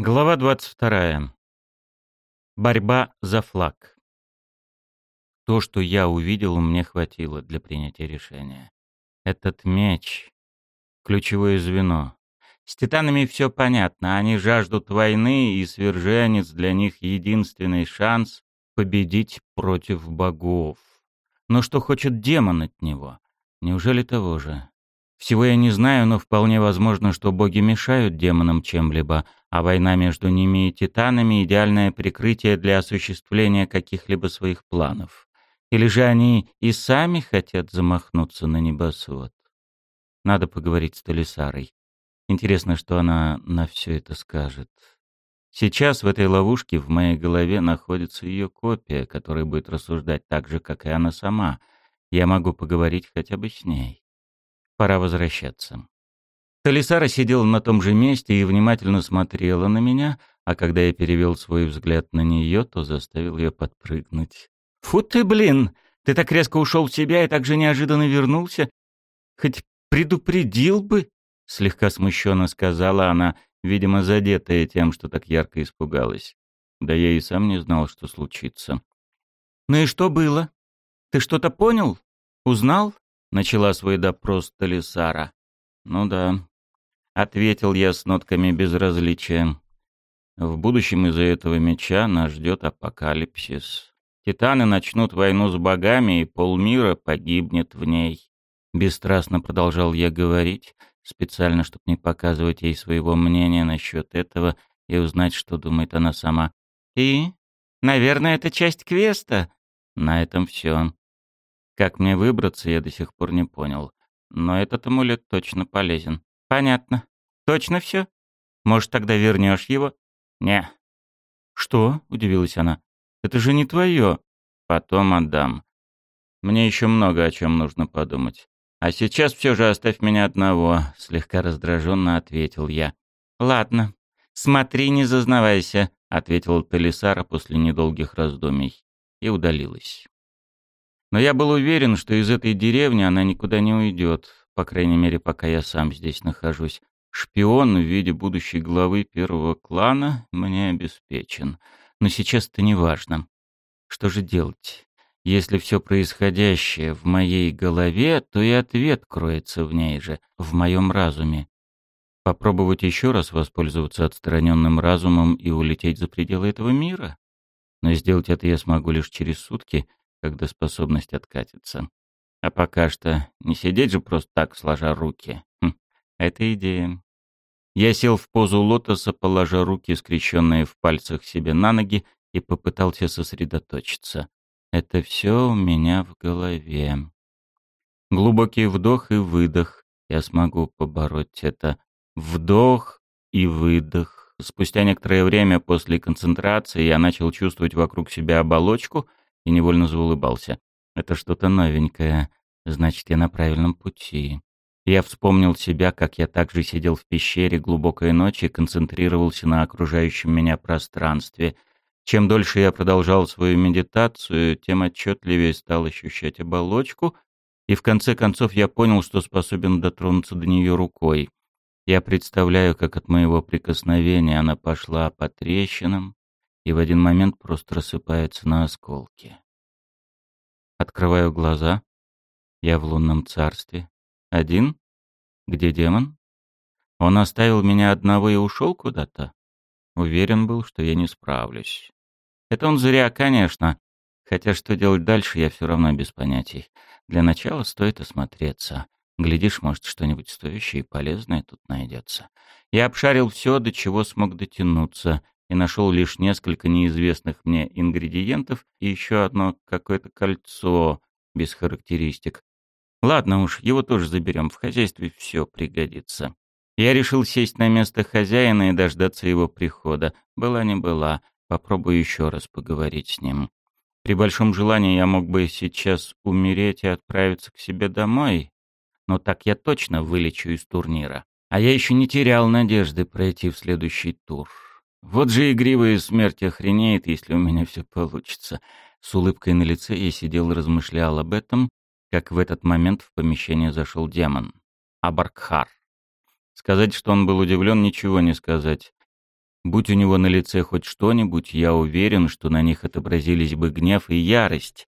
Глава 22. Борьба за флаг. То, что я увидел, мне хватило для принятия решения. Этот меч — ключевое звено. С титанами все понятно. Они жаждут войны, и сверженец для них единственный шанс победить против богов. Но что хочет демон от него? Неужели того же? Всего я не знаю, но вполне возможно, что боги мешают демонам чем-либо, а война между ними и титанами — идеальное прикрытие для осуществления каких-либо своих планов. Или же они и сами хотят замахнуться на небосвод? Надо поговорить с Талисарой. Интересно, что она на все это скажет. Сейчас в этой ловушке в моей голове находится ее копия, которая будет рассуждать так же, как и она сама. Я могу поговорить хотя бы с ней. Пора возвращаться. Талисара сидела на том же месте и внимательно смотрела на меня, а когда я перевел свой взгляд на нее, то заставил ее подпрыгнуть. «Фу ты, блин! Ты так резко ушел в себя и так же неожиданно вернулся. Хоть предупредил бы!» — слегка смущенно сказала она, видимо, задетая тем, что так ярко испугалась. Да я и сам не знал, что случится. «Ну и что было? Ты что-то понял? Узнал?» — начала свой допрос Талисара. «Ну да», — ответил я с нотками безразличия. «В будущем из-за этого меча нас ждет апокалипсис. Титаны начнут войну с богами, и полмира погибнет в ней». Бесстрастно продолжал я говорить, специально, чтобы не показывать ей своего мнения насчет этого и узнать, что думает она сама. «И? Наверное, это часть квеста?» На этом все. Как мне выбраться, я до сих пор не понял. Но этот амулет точно полезен. Понятно. Точно все? Может, тогда вернешь его? Не. Что? Удивилась она. Это же не твое. Потом отдам. Мне еще много о чем нужно подумать. А сейчас все же оставь меня одного, слегка раздраженно ответил я. Ладно. Смотри, не зазнавайся, ответила Талисара после недолгих раздумий и удалилась. Но я был уверен, что из этой деревни она никуда не уйдет, по крайней мере, пока я сам здесь нахожусь. Шпион в виде будущей главы первого клана мне обеспечен. Но сейчас это не важно. Что же делать? Если все происходящее в моей голове, то и ответ кроется в ней же, в моем разуме. Попробовать еще раз воспользоваться отстраненным разумом и улететь за пределы этого мира? Но сделать это я смогу лишь через сутки, когда способность откатится. А пока что не сидеть же просто так, сложа руки. Хм, это идея. Я сел в позу лотоса, положа руки, скрещенные в пальцах себе на ноги, и попытался сосредоточиться. Это все у меня в голове. Глубокий вдох и выдох. Я смогу побороть это. Вдох и выдох. Спустя некоторое время после концентрации я начал чувствовать вокруг себя оболочку, и невольно заулыбался. Это что-то новенькое. Значит, я на правильном пути. Я вспомнил себя, как я также сидел в пещере глубокой ночи и концентрировался на окружающем меня пространстве. Чем дольше я продолжал свою медитацию, тем отчетливее стал ощущать оболочку, и в конце концов я понял, что способен дотронуться до нее рукой. Я представляю, как от моего прикосновения она пошла по трещинам, и в один момент просто рассыпается на осколки. Открываю глаза. Я в лунном царстве. Один? Где демон? Он оставил меня одного и ушел куда-то? Уверен был, что я не справлюсь. Это он зря, конечно. Хотя что делать дальше, я все равно без понятий. Для начала стоит осмотреться. Глядишь, может, что-нибудь стоящее и полезное тут найдется. Я обшарил все, до чего смог дотянуться и нашел лишь несколько неизвестных мне ингредиентов и еще одно какое-то кольцо без характеристик. Ладно уж, его тоже заберем, в хозяйстве все пригодится. Я решил сесть на место хозяина и дождаться его прихода. Была не была, попробую еще раз поговорить с ним. При большом желании я мог бы сейчас умереть и отправиться к себе домой, но так я точно вылечу из турнира. А я еще не терял надежды пройти в следующий тур. Вот же игривая смерть охренеет, если у меня все получится. С улыбкой на лице я сидел и размышлял об этом, как в этот момент в помещение зашел демон. Абаркхар. Сказать, что он был удивлен, ничего не сказать. Будь у него на лице хоть что-нибудь, я уверен, что на них отобразились бы гнев и ярость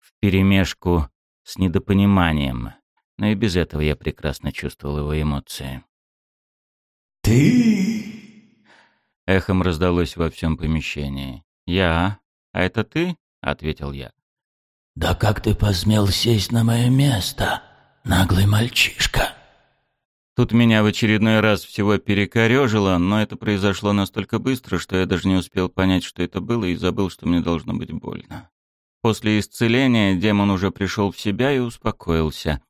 вперемешку с недопониманием. Но и без этого я прекрасно чувствовал его эмоции. «Ты?» Эхом раздалось во всем помещении. «Я? А это ты?» — ответил я. «Да как ты посмел сесть на мое место, наглый мальчишка?» Тут меня в очередной раз всего перекорежило, но это произошло настолько быстро, что я даже не успел понять, что это было, и забыл, что мне должно быть больно. После исцеления демон уже пришел в себя и успокоился.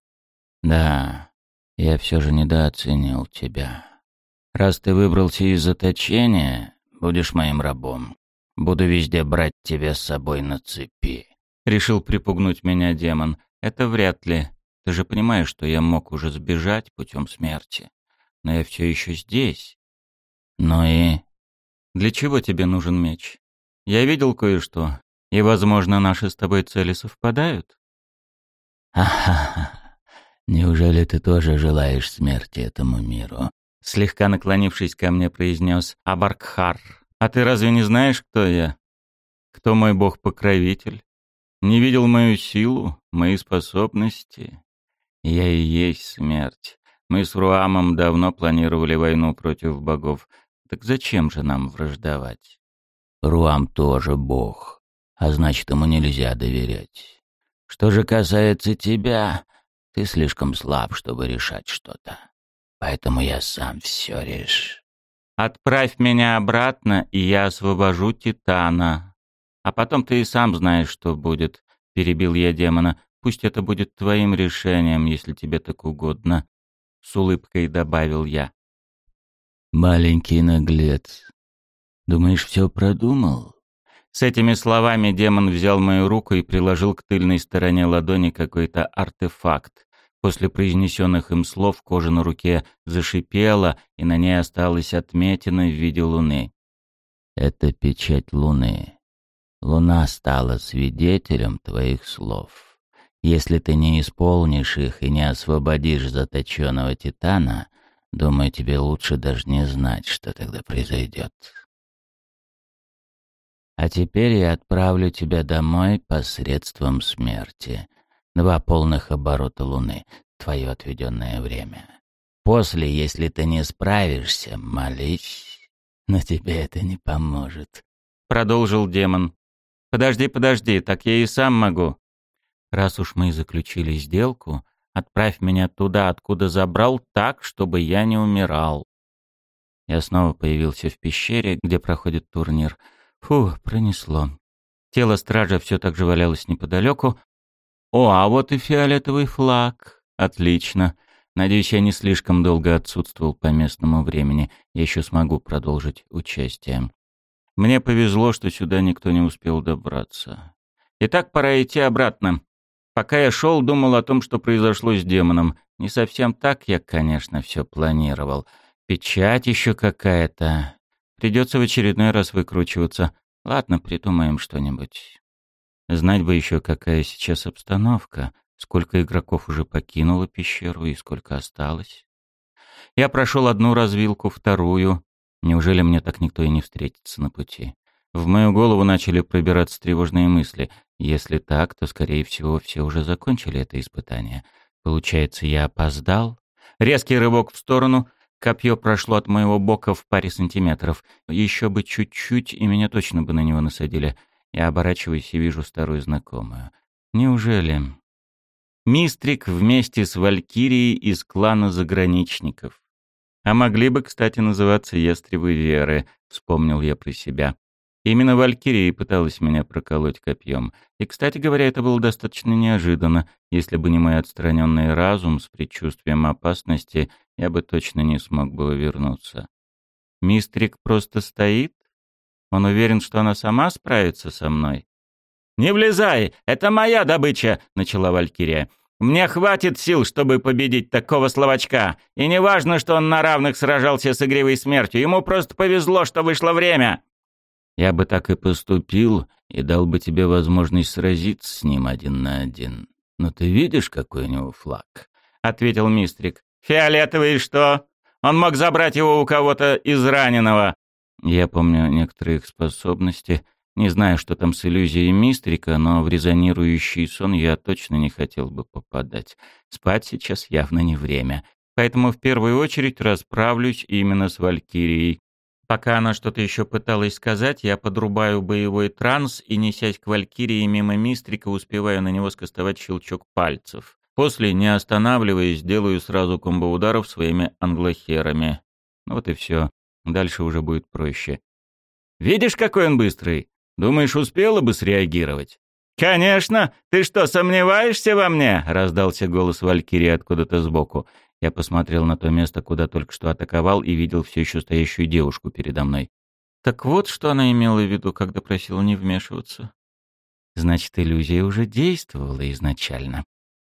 «Да, я все же недооценил тебя. Раз ты выбрался из заточения, будешь моим рабом. Буду везде брать тебя с собой на цепи». Решил припугнуть меня демон. «Это вряд ли. Ты же понимаешь, что я мог уже сбежать путем смерти. Но я все еще здесь. Ну и... Для чего тебе нужен меч? Я видел кое-что, и, возможно, наши с тобой цели совпадают. Ха-ха-ха. Неужели ты тоже желаешь смерти этому миру? Слегка наклонившись ко мне, произнес Абаркхар. А ты разве не знаешь, кто я? Кто мой бог-покровитель? Не видел мою силу, мои способности? Я и есть смерть. Мы с Руамом давно планировали войну против богов. Так зачем же нам враждовать? Руам тоже бог, а значит, ему нельзя доверять. Что же касается тебя, ты слишком слаб, чтобы решать что-то. Поэтому я сам все решу. Отправь меня обратно, и я освобожу Титана. А потом ты и сам знаешь, что будет, — перебил я демона. Пусть это будет твоим решением, если тебе так угодно», — с улыбкой добавил я. «Маленький наглец. Думаешь, все продумал?» С этими словами демон взял мою руку и приложил к тыльной стороне ладони какой-то артефакт. После произнесенных им слов кожа на руке зашипела, и на ней осталась отметина в виде луны. «Это печать луны. Луна стала свидетелем твоих слов». Если ты не исполнишь их и не освободишь заточенного Титана, думаю, тебе лучше даже не знать, что тогда произойдет. А теперь я отправлю тебя домой посредством смерти. Два полных оборота Луны, твое отведенное время. После, если ты не справишься, молись, но тебе это не поможет. Продолжил демон. Подожди, подожди, так я и сам могу. Раз уж мы заключили сделку, отправь меня туда, откуда забрал, так, чтобы я не умирал. Я снова появился в пещере, где проходит турнир. Фу, пронесло. Тело стража все так же валялось неподалеку. О, а вот и фиолетовый флаг. Отлично. Надеюсь, я не слишком долго отсутствовал по местному времени. Я еще смогу продолжить участие. Мне повезло, что сюда никто не успел добраться. Итак, пора идти обратно. Пока я шел, думал о том, что произошло с демоном. Не совсем так я, конечно, все планировал. Печать еще какая-то. Придется в очередной раз выкручиваться. Ладно, придумаем что-нибудь. Знать бы еще, какая сейчас обстановка, сколько игроков уже покинуло пещеру и сколько осталось. Я прошел одну развилку, вторую. Неужели мне так никто и не встретится на пути? В мою голову начали пробираться тревожные мысли. Если так, то, скорее всего, все уже закончили это испытание. Получается, я опоздал? Резкий рывок в сторону. Копье прошло от моего бока в паре сантиметров. Еще бы чуть-чуть, и меня точно бы на него насадили. Я оборачиваюсь и вижу старую знакомую. Неужели? Мистрик вместе с Валькирией из клана заграничников. А могли бы, кстати, называться Ястребы Веры, вспомнил я про себя. Именно Валькирия пыталась меня проколоть копьем. И, кстати говоря, это было достаточно неожиданно. Если бы не мой отстраненный разум с предчувствием опасности, я бы точно не смог бы вернуться. Мистрик просто стоит? Он уверен, что она сама справится со мной? «Не влезай! Это моя добыча!» — начала Валькирия. «Мне хватит сил, чтобы победить такого словачка. И не важно, что он на равных сражался с игривой смертью. Ему просто повезло, что вышло время!» Я бы так и поступил и дал бы тебе возможность сразиться с ним один на один. Но ты видишь, какой у него флаг?» — ответил Мистрик. «Фиолетовый что? Он мог забрать его у кого-то из раненого». Я помню некоторые их способности. Не знаю, что там с иллюзией мистрика, но в резонирующий сон я точно не хотел бы попадать. Спать сейчас явно не время. Поэтому в первую очередь расправлюсь именно с Валькирией. Пока она что-то еще пыталась сказать, я подрубаю боевой транс и, несясь к Валькирии мимо Мистрика, успеваю на него скостовать щелчок пальцев. После, не останавливаясь, делаю сразу комбо ударов своими англохерами. Вот и все. Дальше уже будет проще. «Видишь, какой он быстрый? Думаешь, успела бы среагировать?» «Конечно! Ты что, сомневаешься во мне?» — раздался голос Валькирии откуда-то сбоку. Я посмотрел на то место, куда только что атаковал, и видел все еще стоящую девушку передо мной. Так вот, что она имела в виду, когда просила не вмешиваться. Значит, иллюзия уже действовала изначально.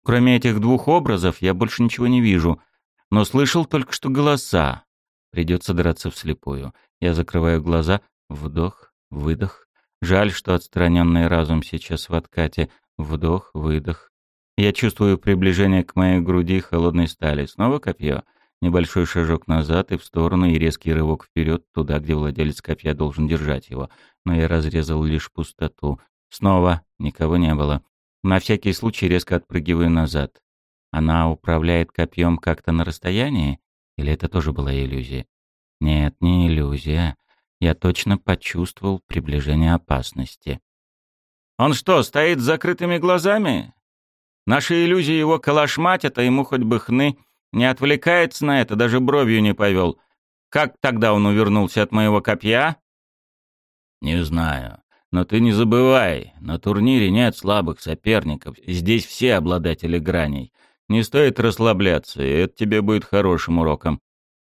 Кроме этих двух образов, я больше ничего не вижу, но слышал только что голоса. Придется драться вслепую. Я закрываю глаза, вдох, выдох. Жаль, что отстраненный разум сейчас в откате. Вдох, выдох. Я чувствую приближение к моей груди холодной стали. Снова копье. Небольшой шажок назад и в сторону, и резкий рывок вперед, туда, где владелец копья должен держать его. Но я разрезал лишь пустоту. Снова никого не было. На всякий случай резко отпрыгиваю назад. Она управляет копьем как-то на расстоянии? Или это тоже была иллюзия? Нет, не иллюзия. Я точно почувствовал приближение опасности. «Он что, стоит с закрытыми глазами?» Наши иллюзии его калашматят, а ему хоть бы хны. Не отвлекается на это, даже бровью не повел. Как тогда он увернулся от моего копья? Не знаю. Но ты не забывай, на турнире нет слабых соперников. Здесь все обладатели граней. Не стоит расслабляться, и это тебе будет хорошим уроком.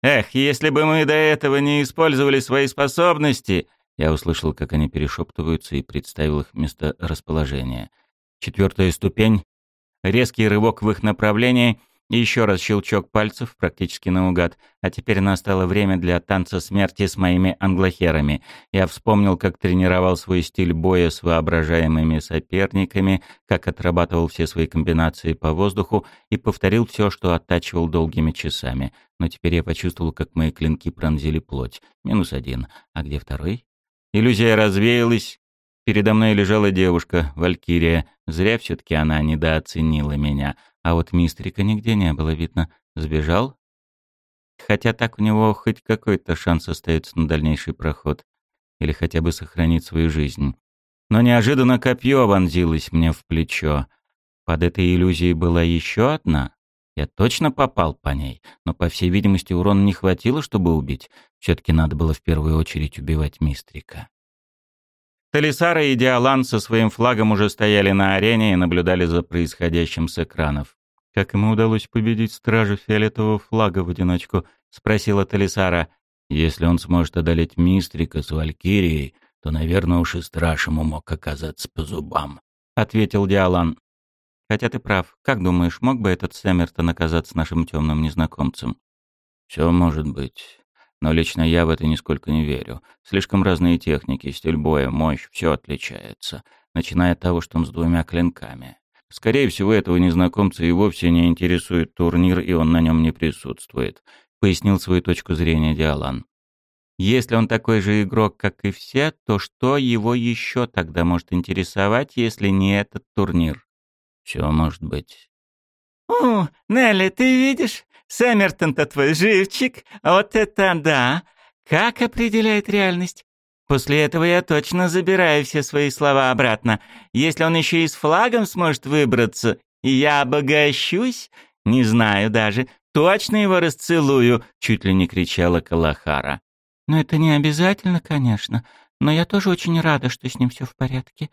Эх, если бы мы до этого не использовали свои способности... Я услышал, как они перешептываются, и представил их место расположения. Четвертая ступень. Резкий рывок в их направлении еще раз щелчок пальцев практически наугад. А теперь настало время для танца смерти с моими англохерами. Я вспомнил, как тренировал свой стиль боя с воображаемыми соперниками, как отрабатывал все свои комбинации по воздуху и повторил все, что оттачивал долгими часами. Но теперь я почувствовал, как мои клинки пронзили плоть. Минус один. А где второй? Иллюзия развеялась, Передо мной лежала девушка, Валькирия. Зря все-таки она недооценила меня. А вот мистрика нигде не было видно. Сбежал? Хотя так у него хоть какой-то шанс остается на дальнейший проход. Или хотя бы сохранить свою жизнь. Но неожиданно копье вонзилось мне в плечо. Под этой иллюзией была еще одна. Я точно попал по ней, но, по всей видимости, урона не хватило, чтобы убить. Все-таки надо было в первую очередь убивать Мистрика. Талисара и Диалан со своим флагом уже стояли на арене и наблюдали за происходящим с экранов. «Как ему удалось победить стражу фиолетового флага в одиночку?» — спросила Талисара. «Если он сможет одолеть Мистрика с Валькирией, то, наверное, уж и страж ему мог оказаться по зубам», — ответил Диалан. «Хотя ты прав. Как думаешь, мог бы этот Сэммертон оказаться нашим темным незнакомцем?» «Все может быть. Но лично я в это нисколько не верю. Слишком разные техники, стиль боя, мощь, все отличается. Начиная от того, что он с двумя клинками. Скорее всего, этого незнакомца и вовсе не интересует турнир, и он на нем не присутствует. Пояснил свою точку зрения Диалан. Если он такой же игрок, как и все, то что его еще тогда может интересовать, если не этот турнир? Все может быть. «О, Нелли, ты видишь? Сэммертон-то твой живчик. Вот это да! Как определяет реальность? После этого я точно забираю все свои слова обратно. Если он еще и с флагом сможет выбраться, я обогащусь, не знаю даже, точно его расцелую, чуть ли не кричала Калахара. Но это не обязательно, конечно, но я тоже очень рада, что с ним все в порядке.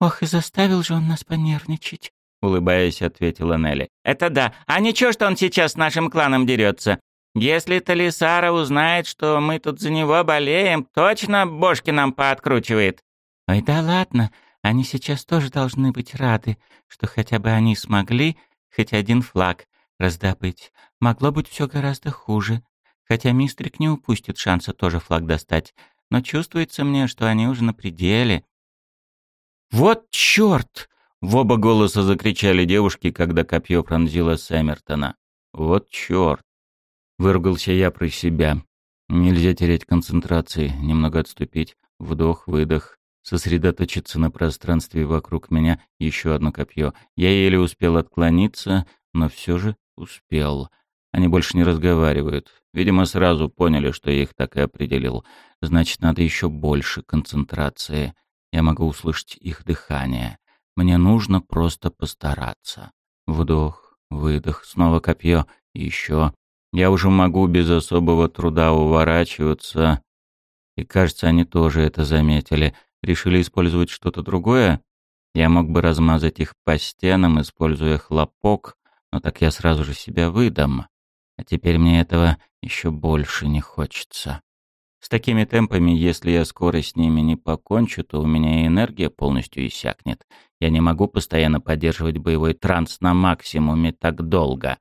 Ох, и заставил же он нас понервничать улыбаясь, ответила Нелли. «Это да. А ничего, что он сейчас с нашим кланом дерется. Если Талисара узнает, что мы тут за него болеем, точно бошки нам пооткручивает». «Ой, да ладно. Они сейчас тоже должны быть рады, что хотя бы они смогли хоть один флаг раздобыть. Могло быть все гораздо хуже. Хотя Мистрик не упустит шанса тоже флаг достать. Но чувствуется мне, что они уже на пределе». «Вот чёрт!» В оба голоса закричали девушки, когда копье пронзило Сэммертона. «Вот чёрт!» — выругался я про себя. Нельзя терять концентрации, немного отступить, вдох, выдох, сосредоточиться на пространстве вокруг меня, еще одно копье. Я еле успел отклониться, но все же успел. Они больше не разговаривают. Видимо, сразу поняли, что я их так и определил. Значит, надо еще больше концентрации. Я могу услышать их дыхание. Мне нужно просто постараться. Вдох, выдох, снова копье, еще. Я уже могу без особого труда уворачиваться. И кажется, они тоже это заметили. Решили использовать что-то другое? Я мог бы размазать их по стенам, используя хлопок, но так я сразу же себя выдам. А теперь мне этого еще больше не хочется. С такими темпами, если я скоро с ними не покончу, то у меня и энергия полностью иссякнет. Я не могу постоянно поддерживать боевой транс на максимуме так долго.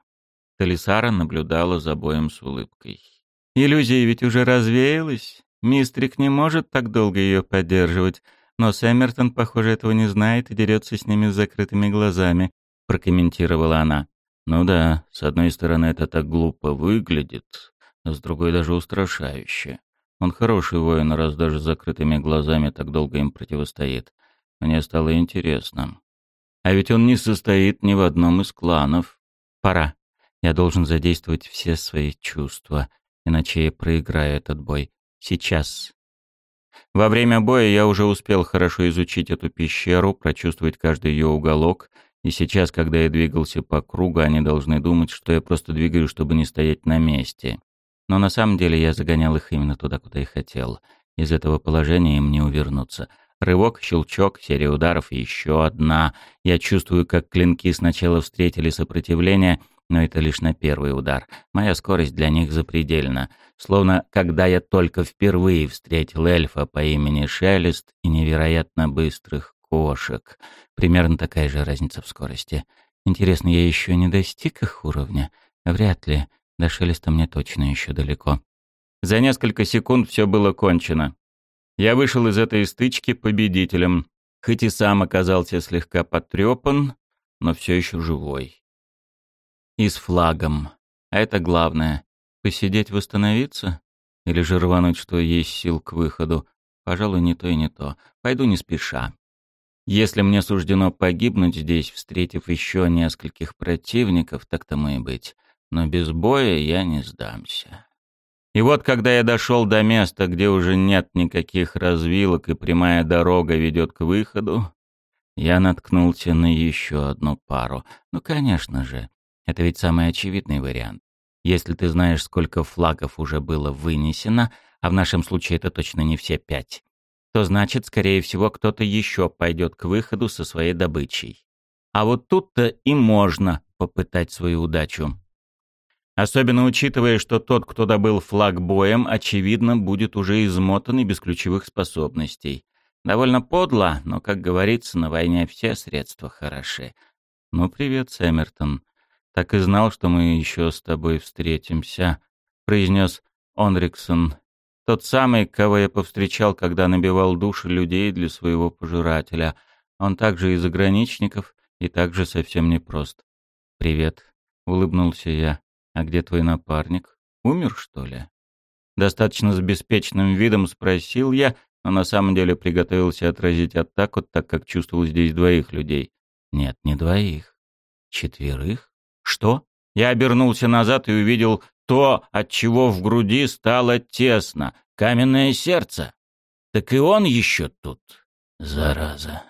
Талисара наблюдала за боем с улыбкой. Иллюзия ведь уже развеялась. Мистрик не может так долго ее поддерживать, но Сэммертон, похоже, этого не знает и дерется с ними с закрытыми глазами, прокомментировала она. Ну да, с одной стороны это так глупо выглядит, а с другой даже устрашающе. Он хороший воин, раз даже с закрытыми глазами так долго им противостоит. Мне стало интересно. А ведь он не состоит ни в одном из кланов. Пора. Я должен задействовать все свои чувства, иначе я проиграю этот бой. Сейчас. Во время боя я уже успел хорошо изучить эту пещеру, прочувствовать каждый ее уголок, и сейчас, когда я двигался по кругу, они должны думать, что я просто двигаюсь, чтобы не стоять на месте. Но на самом деле я загонял их именно туда, куда и хотел. Из этого положения им не увернуться. Рывок, щелчок, серия ударов и еще одна. Я чувствую, как клинки сначала встретили сопротивление, но это лишь на первый удар. Моя скорость для них запредельна. Словно когда я только впервые встретил эльфа по имени Шелест и невероятно быстрых кошек. Примерно такая же разница в скорости. Интересно, я еще не достиг их уровня? Вряд ли. До шелеста мне точно еще далеко. За несколько секунд все было кончено. Я вышел из этой стычки победителем, хоть и сам оказался слегка потрепан, но все еще живой. И с флагом. А это главное. Посидеть, восстановиться? Или же рвануть, что есть сил к выходу? Пожалуй, не то и не то. Пойду не спеша. Если мне суждено погибнуть здесь, встретив еще нескольких противников, так тому и быть но без боя я не сдамся. И вот когда я дошел до места, где уже нет никаких развилок и прямая дорога ведет к выходу, я наткнулся на еще одну пару. Ну, конечно же, это ведь самый очевидный вариант. Если ты знаешь, сколько флагов уже было вынесено, а в нашем случае это точно не все пять, то значит, скорее всего, кто-то еще пойдет к выходу со своей добычей. А вот тут-то и можно попытать свою удачу. Особенно учитывая, что тот, кто добыл флаг боем, очевидно, будет уже измотан и без ключевых способностей. Довольно подло, но, как говорится, на войне все средства хороши. «Ну, привет, Сэмертон. Так и знал, что мы еще с тобой встретимся», — произнес Онриксон. «Тот самый, кого я повстречал, когда набивал души людей для своего пожирателя. Он также из заграничников и также совсем непрост». «Привет», — улыбнулся я. «А где твой напарник? Умер, что ли?» Достаточно с беспечным видом спросил я, но на самом деле приготовился отразить атаку, так как чувствовал здесь двоих людей. Нет, не двоих. Четверых? Что? Я обернулся назад и увидел то, от чего в груди стало тесно. Каменное сердце. Так и он еще тут. Зараза.